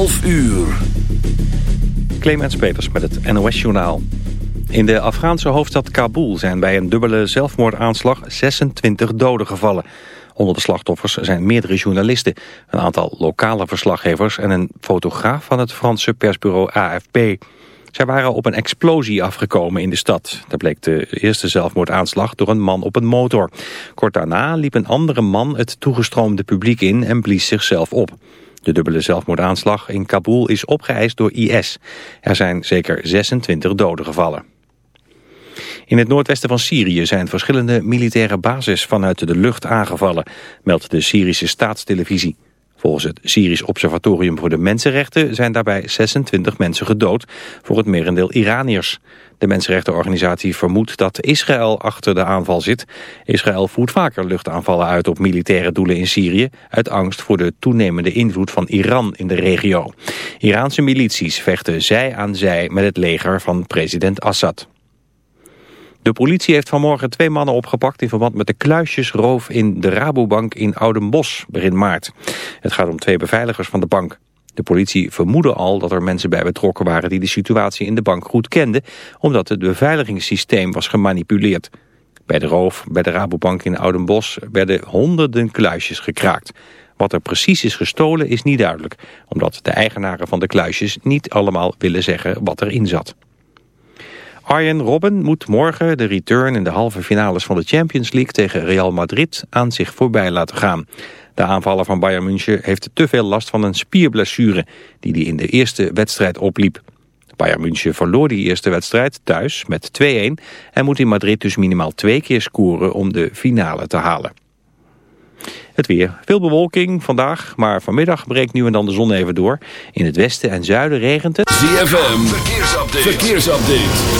12 uur. Clemens Peters met het NOS-journaal. In de Afghaanse hoofdstad Kabul zijn bij een dubbele zelfmoordaanslag 26 doden gevallen. Onder de slachtoffers zijn meerdere journalisten, een aantal lokale verslaggevers... en een fotograaf van het Franse persbureau AFP. Zij waren op een explosie afgekomen in de stad. Dat bleek de eerste zelfmoordaanslag door een man op een motor. Kort daarna liep een andere man het toegestroomde publiek in en blies zichzelf op. De dubbele zelfmoordaanslag in Kabul is opgeëist door IS. Er zijn zeker 26 doden gevallen. In het noordwesten van Syrië zijn verschillende militaire bases vanuit de lucht aangevallen, meldt de Syrische staatstelevisie. Volgens het Syrisch Observatorium voor de Mensenrechten zijn daarbij 26 mensen gedood, voor het merendeel Iraniërs. De mensenrechtenorganisatie vermoedt dat Israël achter de aanval zit. Israël voert vaker luchtaanvallen uit op militaire doelen in Syrië... uit angst voor de toenemende invloed van Iran in de regio. Iraanse milities vechten zij aan zij met het leger van president Assad. De politie heeft vanmorgen twee mannen opgepakt in verband met de kluisjesroof in de Rabobank in Oudenbosch begin maart. Het gaat om twee beveiligers van de bank. De politie vermoedde al dat er mensen bij betrokken waren die de situatie in de bank goed kenden, omdat het beveiligingssysteem was gemanipuleerd. Bij de roof bij de Rabobank in Oudenbosch werden honderden kluisjes gekraakt. Wat er precies is gestolen is niet duidelijk, omdat de eigenaren van de kluisjes niet allemaal willen zeggen wat erin zat. Arjen Robben moet morgen de return in de halve finales van de Champions League tegen Real Madrid aan zich voorbij laten gaan. De aanvaller van Bayern München heeft te veel last van een spierblessure die hij in de eerste wedstrijd opliep. Bayern München verloor die eerste wedstrijd thuis met 2-1 en moet in Madrid dus minimaal twee keer scoren om de finale te halen. Het weer. Veel bewolking vandaag, maar vanmiddag breekt nu en dan de zon even door. In het westen en zuiden regent het. ZFM, verkeersupdate. verkeersupdate.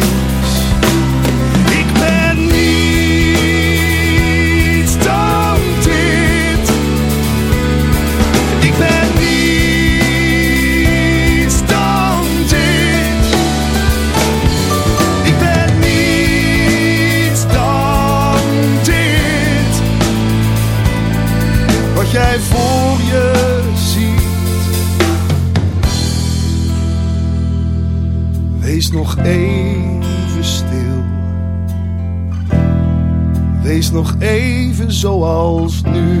nog even zoals nu.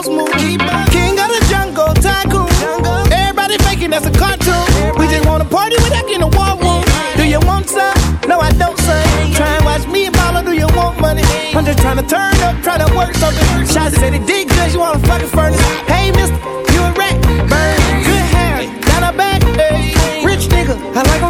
Boss move. King of the jungle, tycoon. Everybody faking that's a cartoon. We just wanna party without getting a war room. Do you want some? No, I don't, son. Try and watch me and Paula, do you want money? I'm just trying to turn up, try to work something. Shots said it did good, you wanna fucking furnace. Hey, mister, you a rat. Burn, good hair, down her back. Hey, rich nigga, I like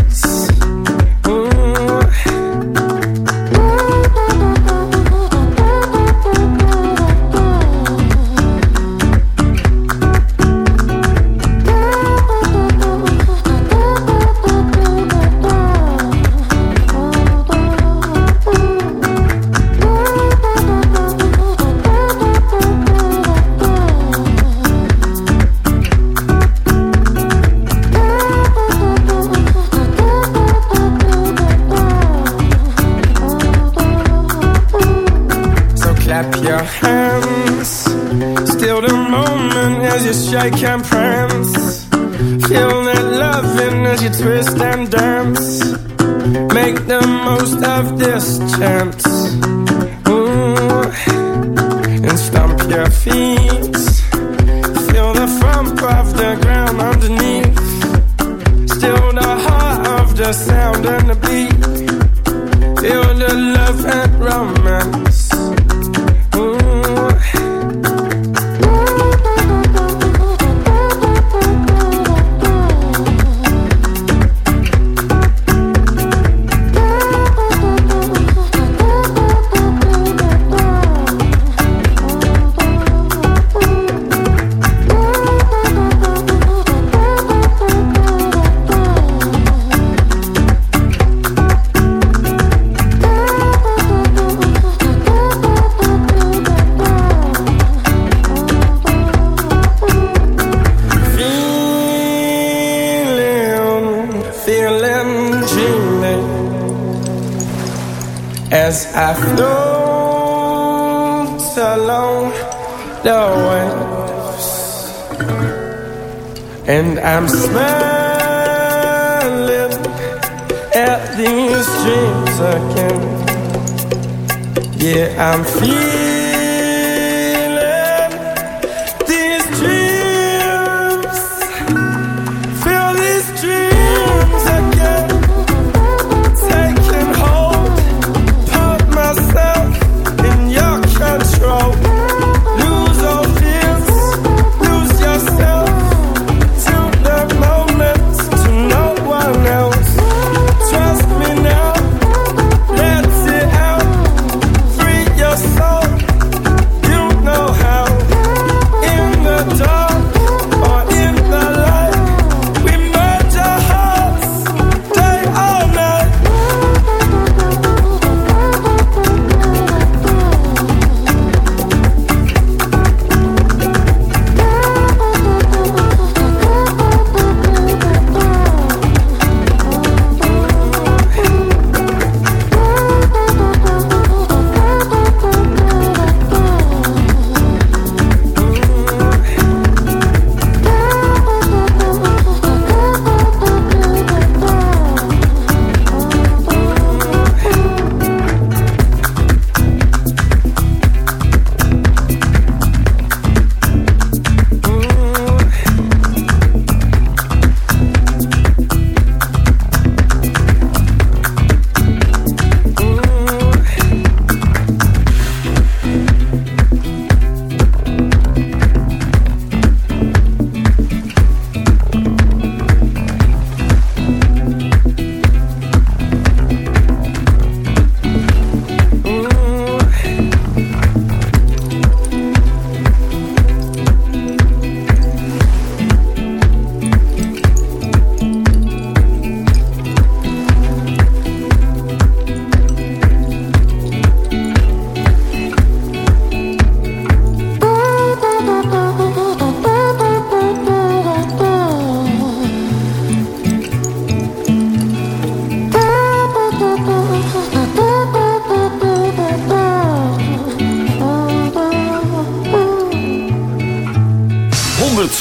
still the heart of the sound and the beat. Feel the love and romance.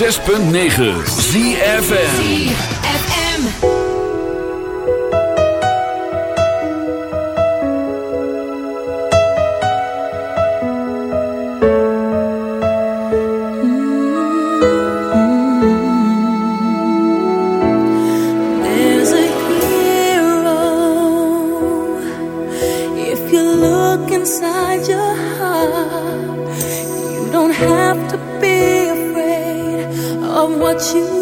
106.9 ZFN you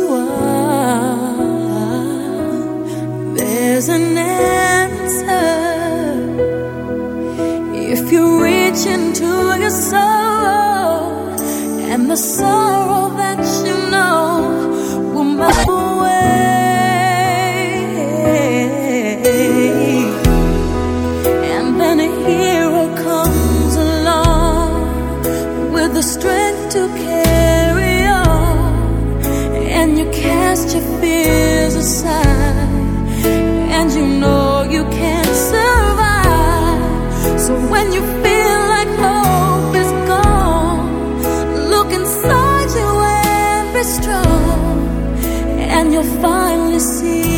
you'll finally see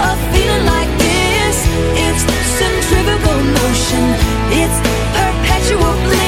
a feeling like this. It's centrifugal motion, it's perpetual bliss.